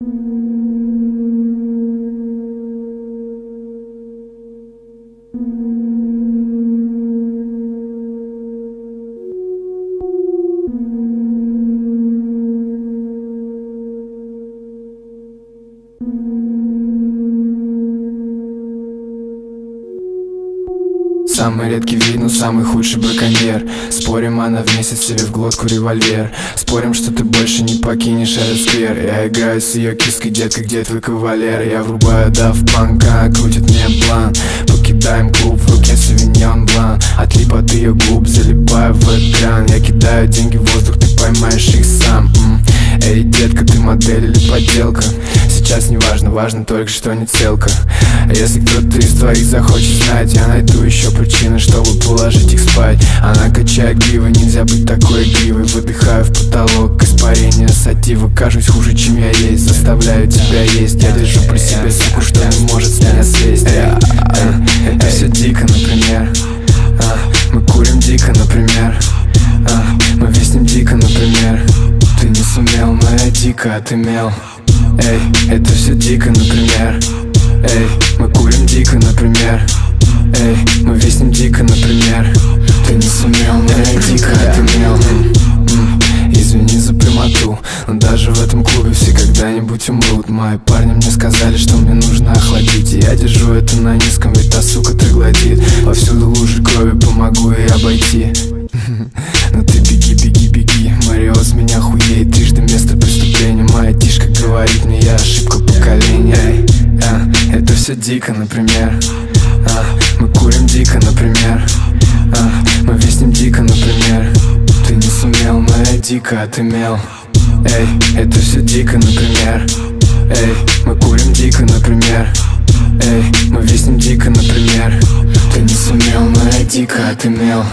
thank you Самый редкий вид, но самый худший браконьер. Спорим, она вместе себе в глотку револьвер. Спорим, что ты больше не покинешь этот сквер. Я играю с ее киской, детка, где твой кавалер? Я врубаю дав панка, крутит мне план. Покидаем клуб, в руке сувеньон блан. Отлип от ее губ, залипаю в экран. Я кидаю деньги в воздух, ты поймаешь их сам. Эй, детка, ты модель или подделка? Сейчас не важно, важно только, что не целка. А Если кто-то из твоих захочет знать Я найду еще Она качает гривы, нельзя быть такой игривой Выдыхаю в потолок, испарение сатива. Кажусь хуже, чем я есть, заставляю тебя есть. Я держу при себе суку, что не может с меня слезть. Это все дико, например. А, Мы курим дико, например. А, Мы виснем дико, например. Ты не сумел, но я дико отымел. Эй, это все дико, например. Эй, мы курим дико, например. Эй, мы виснем дико, например когда-нибудь умрут Мои парни мне сказали, что мне нужно охладить. И я держу это на низком, ведь та сука троглодит Повсюду лужи крови, помогу ей обойти. Но ты беги, беги, беги. Мариос меня хуеет, трижды место преступления. Моя тишка говорит мне, я ошибка поколения. Эй, а, Это все дико, например. А, Мы курим дико, например. А, Мы виснем дико, например. Ты не сумел, но я дико отымел Эй, это все дико, например. Эй, мы курим дико, например. Эй, мы виснем дико, например. Ты не сумел, но я дико отымел